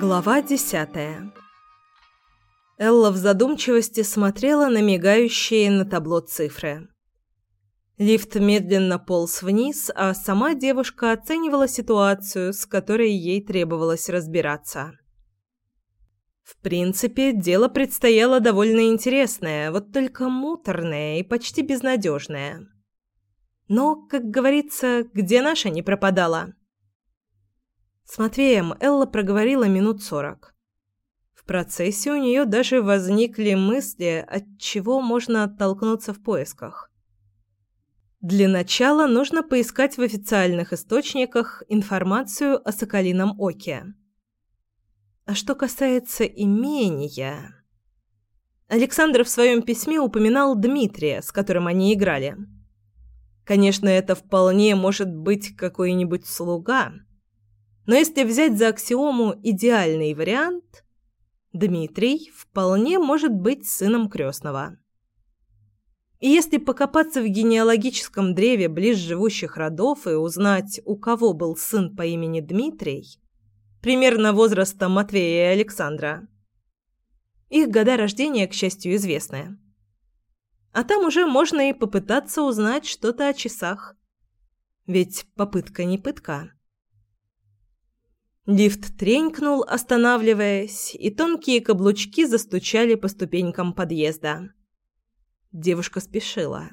Глава десятая Элла в задумчивости смотрела на мигающие на табло цифры. Лифт медленно полз вниз, а сама девушка оценивала ситуацию, с которой ей требовалось разбираться. В принципе, дело предстояло довольно интересное, вот только муторное и почти безнадежное. Но, как говорится, где наша не пропадала? С Матвеем Элла проговорила минут сорок. В процессе у нее даже возникли мысли, от чего можно оттолкнуться в поисках. Для начала нужно поискать в официальных источниках информацию о Соколином Оке. А что касается имения... Александр в своем письме упоминал Дмитрия, с которым они играли. Конечно, это вполне может быть какой-нибудь слуга – но если взять за аксиому идеальный вариант, Дмитрий вполне может быть сыном крестного. И если покопаться в генеалогическом древе близ живущих родов и узнать, у кого был сын по имени Дмитрий, примерно возраста Матвея и Александра, их года рождения, к счастью, известны. А там уже можно и попытаться узнать что-то о часах. Ведь попытка не пытка. Лифт тренькнул, останавливаясь, и тонкие каблучки застучали по ступенькам подъезда. Девушка спешила.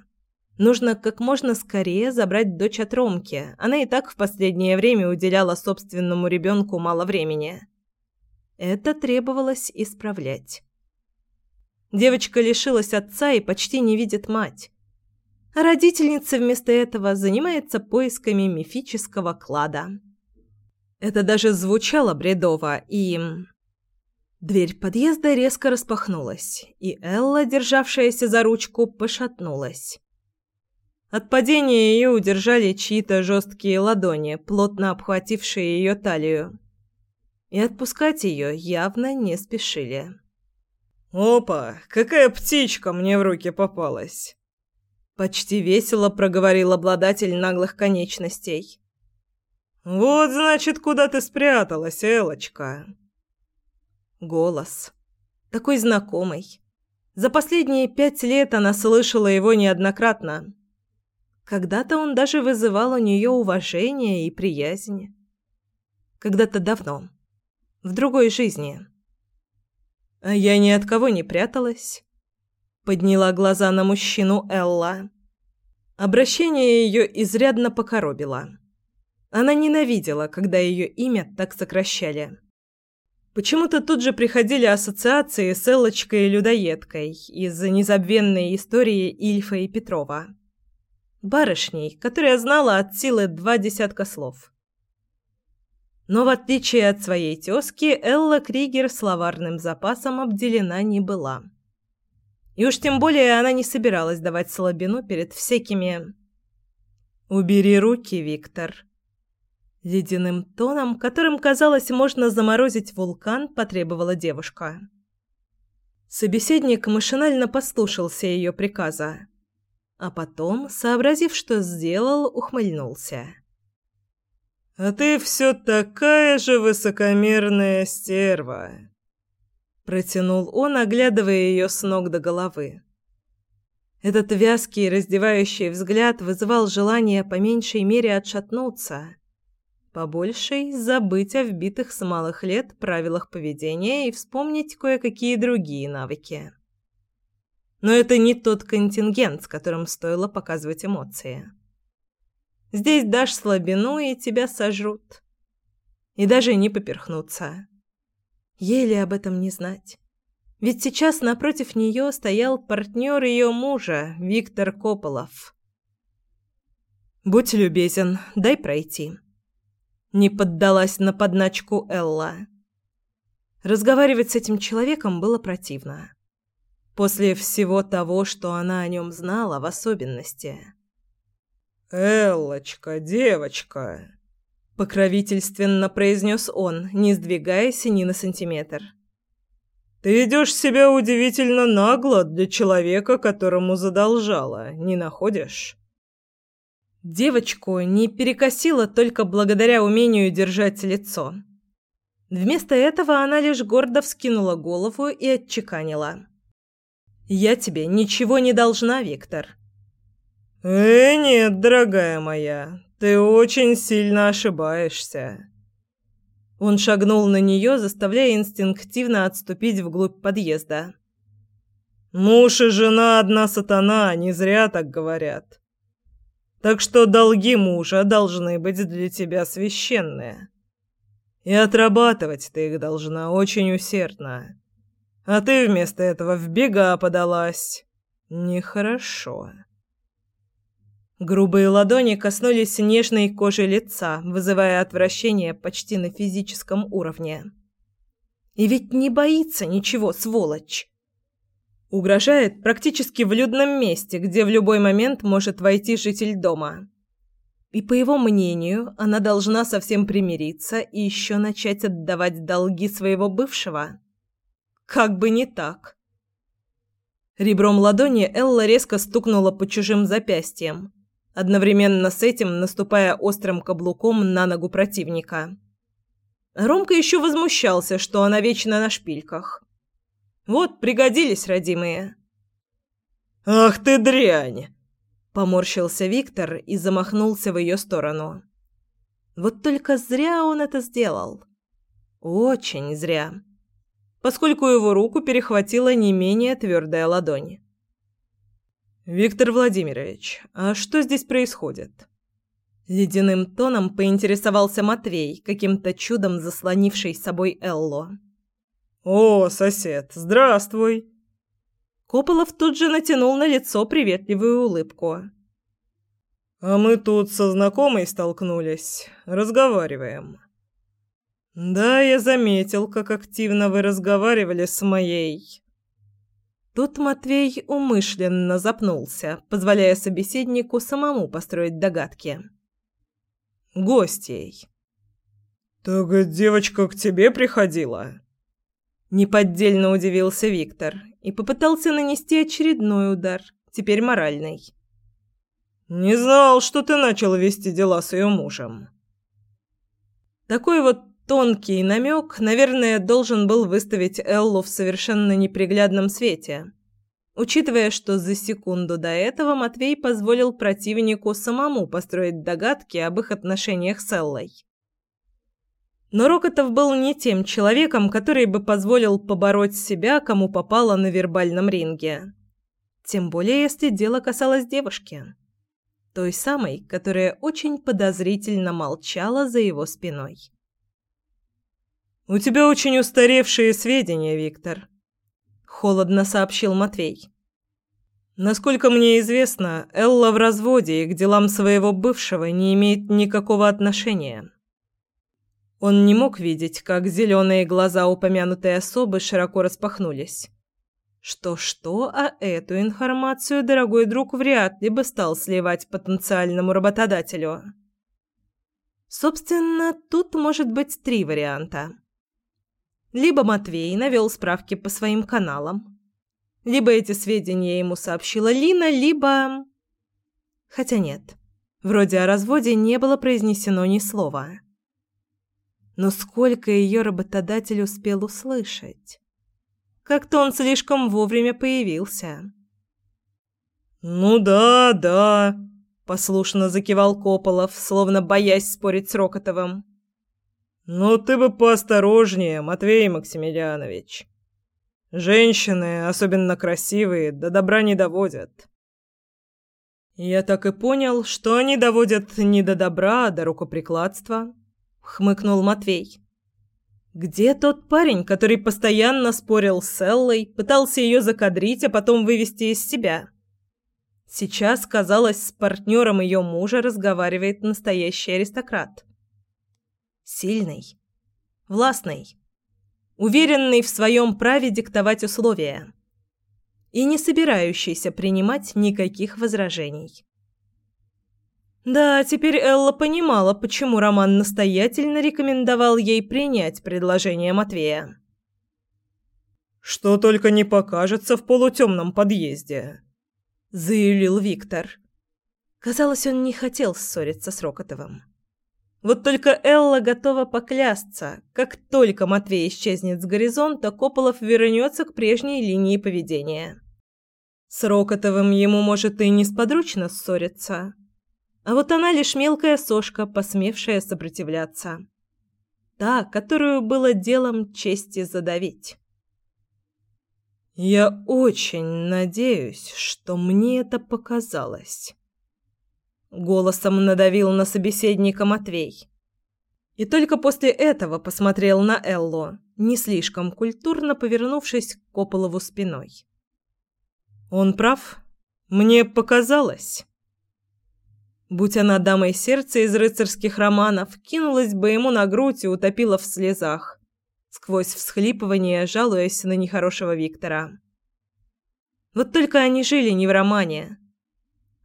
Нужно как можно скорее забрать дочь от Ромки. Она и так в последнее время уделяла собственному ребенку мало времени. Это требовалось исправлять. Девочка лишилась отца и почти не видит мать. Родительница вместо этого занимается поисками мифического клада. Это даже звучало бредово, и... Дверь подъезда резко распахнулась, и Элла, державшаяся за ручку, пошатнулась. От падения ее удержали чьи-то жесткие ладони, плотно обхватившие ее талию. И отпускать ее явно не спешили. «Опа! Какая птичка мне в руки попалась!» Почти весело проговорил обладатель наглых конечностей. «Вот, значит, куда ты спряталась, Элочка?» Голос. Такой знакомый. За последние пять лет она слышала его неоднократно. Когда-то он даже вызывал у нее уважение и приязнь. Когда-то давно. В другой жизни. А я ни от кого не пряталась. Подняла глаза на мужчину Элла. Обращение ее изрядно покоробило. Она ненавидела, когда ее имя так сокращали. Почему-то тут же приходили ассоциации с Эллочкой и Людоедкой из-за незабвенной истории Ильфа и Петрова. Барышней, которая знала от силы два десятка слов. Но в отличие от своей тёзки, Элла Кригер словарным запасом обделена не была. И уж тем более она не собиралась давать слабину перед всякими... «Убери руки, Виктор», Ледяным тоном, которым, казалось, можно заморозить вулкан, потребовала девушка. Собеседник машинально послушался ее приказа, а потом, сообразив, что сделал, ухмыльнулся. «А ты все такая же высокомерная стерва!» Протянул он, оглядывая ее с ног до головы. Этот вязкий раздевающий взгляд вызывал желание по меньшей мере отшатнуться Побольше забыть о вбитых с малых лет правилах поведения и вспомнить кое-какие другие навыки. Но это не тот контингент, с которым стоило показывать эмоции. Здесь дашь слабину, и тебя сожрут. И даже не поперхнуться. Еле об этом не знать. Ведь сейчас напротив нее стоял партнер ее мужа, Виктор Кополов. «Будь любезен, дай пройти», не поддалась на подначку Элла. Разговаривать с этим человеком было противно. После всего того, что она о нем знала, в особенности. «Эллочка, девочка!» Покровительственно произнес он, не сдвигаясь ни на сантиметр. Ты идешь себя удивительно нагло для человека, которому задолжала, не находишь?» Девочку не перекосило только благодаря умению держать лицо. Вместо этого она лишь гордо вскинула голову и отчеканила. «Я тебе ничего не должна, Виктор». «Э, нет, дорогая моя, ты очень сильно ошибаешься». Он шагнул на нее, заставляя инстинктивно отступить вглубь подъезда. «Муж и жена одна сатана, не зря так говорят. Так что долги мужа должны быть для тебя священные. И отрабатывать ты их должна очень усердно. А ты вместо этого в бега подалась. Нехорошо». Грубые ладони коснулись нежной кожи лица, вызывая отвращение почти на физическом уровне. И ведь не боится ничего, сволочь. Угрожает практически в людном месте, где в любой момент может войти житель дома. И по его мнению, она должна совсем примириться и еще начать отдавать долги своего бывшего. Как бы не так. Ребром ладони Элла резко стукнула по чужим запястьям одновременно с этим наступая острым каблуком на ногу противника. Ромка еще возмущался, что она вечно на шпильках. Вот, пригодились родимые. «Ах ты дрянь!» Поморщился Виктор и замахнулся в ее сторону. Вот только зря он это сделал. Очень зря. Поскольку его руку перехватила не менее твердая ладонь. «Виктор Владимирович, а что здесь происходит?» Ледяным тоном поинтересовался Матвей, каким-то чудом заслонивший собой Элло. «О, сосед, здравствуй!» Кополов тут же натянул на лицо приветливую улыбку. «А мы тут со знакомой столкнулись. Разговариваем». «Да, я заметил, как активно вы разговаривали с моей...» Тут Матвей умышленно запнулся, позволяя собеседнику самому построить догадки. «Гостей». «Так девочка к тебе приходила?» Неподдельно удивился Виктор и попытался нанести очередной удар, теперь моральный. «Не знал, что ты начал вести дела с ее мужем». Такой вот Тонкий намек, наверное, должен был выставить Эллу в совершенно неприглядном свете. Учитывая, что за секунду до этого Матвей позволил противнику самому построить догадки об их отношениях с Эллой. Но Рокотов был не тем человеком, который бы позволил побороть себя, кому попало на вербальном ринге. Тем более, если дело касалось девушки. Той самой, которая очень подозрительно молчала за его спиной. «У тебя очень устаревшие сведения, Виктор», — холодно сообщил Матвей. «Насколько мне известно, Элла в разводе и к делам своего бывшего не имеет никакого отношения». Он не мог видеть, как зеленые глаза упомянутой особы широко распахнулись. Что-что, а эту информацию дорогой друг вряд ли бы стал сливать потенциальному работодателю. Собственно, тут может быть три варианта. Либо Матвей навел справки по своим каналам. Либо эти сведения ему сообщила Лина, либо... Хотя нет. Вроде о разводе не было произнесено ни слова. Но сколько ее работодатель успел услышать? Как-то он слишком вовремя появился. «Ну да, да», — послушно закивал Кополов, словно боясь спорить с Рокотовым. «Ну ты бы поосторожнее, Матвей Максимилианович. Женщины, особенно красивые, до добра не доводят». «Я так и понял, что они доводят не до добра, а до рукоприкладства», — хмыкнул Матвей. «Где тот парень, который постоянно спорил с Эллой, пытался ее закадрить, а потом вывести из себя?» Сейчас, казалось, с партнером ее мужа разговаривает настоящий аристократ сильный, властный, уверенный в своем праве диктовать условия и не собирающийся принимать никаких возражений. Да, теперь Элла понимала, почему Роман настоятельно рекомендовал ей принять предложение Матвея. Что только не покажется в полутемном подъезде», — заявил Виктор. Казалось, он не хотел ссориться с Рокотовым. Вот только Элла готова поклясться. Как только Матвей исчезнет с горизонта, Кополов вернется к прежней линии поведения. С Рокотовым ему, может, и несподручно ссориться. А вот она лишь мелкая сошка, посмевшая сопротивляться. Та, которую было делом чести задавить. «Я очень надеюсь, что мне это показалось». Голосом надавил на собеседника Матвей. И только после этого посмотрел на Эллу, не слишком культурно повернувшись к Кополову спиной. «Он прав. Мне показалось». Будь она дамой сердца из рыцарских романов, кинулась бы ему на грудь и утопила в слезах, сквозь всхлипывание, жалуясь на нехорошего Виктора. Вот только они жили не в романе,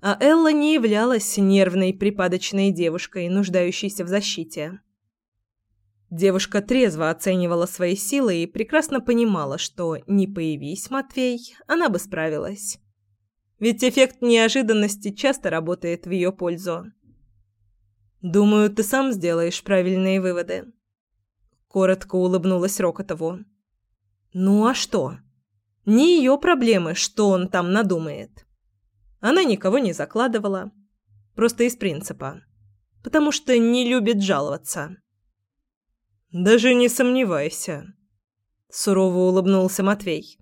а Элла не являлась нервной припадочной девушкой, нуждающейся в защите. Девушка трезво оценивала свои силы и прекрасно понимала, что не появись Матвей, она бы справилась. Ведь эффект неожиданности часто работает в ее пользу. «Думаю, ты сам сделаешь правильные выводы», — коротко улыбнулась Рокотову. «Ну а что? Не ее проблемы, что он там надумает». Она никого не закладывала. Просто из принципа. Потому что не любит жаловаться. «Даже не сомневайся», — сурово улыбнулся Матвей.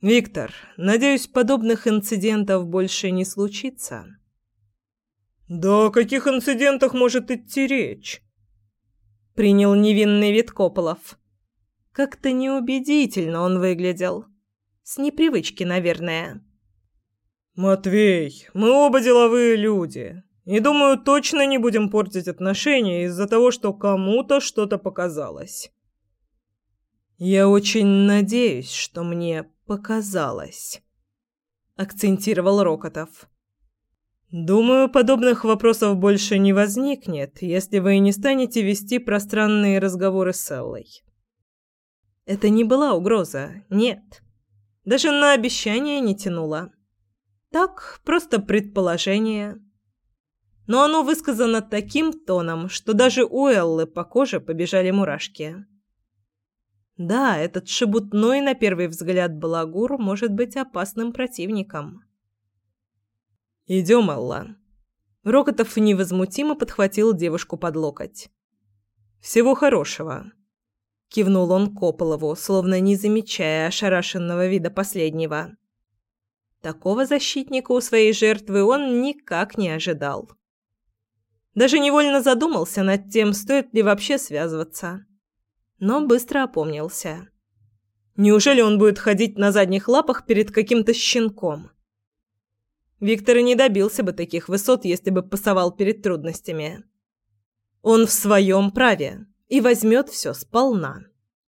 «Виктор, надеюсь, подобных инцидентов больше не случится?» «Да о каких инцидентах может идти речь?» Принял невинный вид Кополов. Как-то неубедительно он выглядел. С непривычки, наверное. «Матвей, мы оба деловые люди, и, думаю, точно не будем портить отношения из-за того, что кому-то что-то показалось». «Я очень надеюсь, что мне показалось», — акцентировал Рокотов. «Думаю, подобных вопросов больше не возникнет, если вы не станете вести пространные разговоры с Эллой». Это не была угроза, нет. Даже на обещание не тянула. Так, просто предположение. Но оно высказано таким тоном, что даже у Эллы по коже побежали мурашки. Да, этот шебутной на первый взгляд балагур может быть опасным противником. «Идем, Элла». Рокотов невозмутимо подхватил девушку под локоть. «Всего хорошего», — кивнул он Кополову, словно не замечая ошарашенного вида последнего. Такого защитника у своей жертвы он никак не ожидал. Даже невольно задумался над тем, стоит ли вообще связываться. Но быстро опомнился. Неужели он будет ходить на задних лапах перед каким-то щенком? Виктор и не добился бы таких высот, если бы пасовал перед трудностями. Он в своем праве и возьмет все сполна.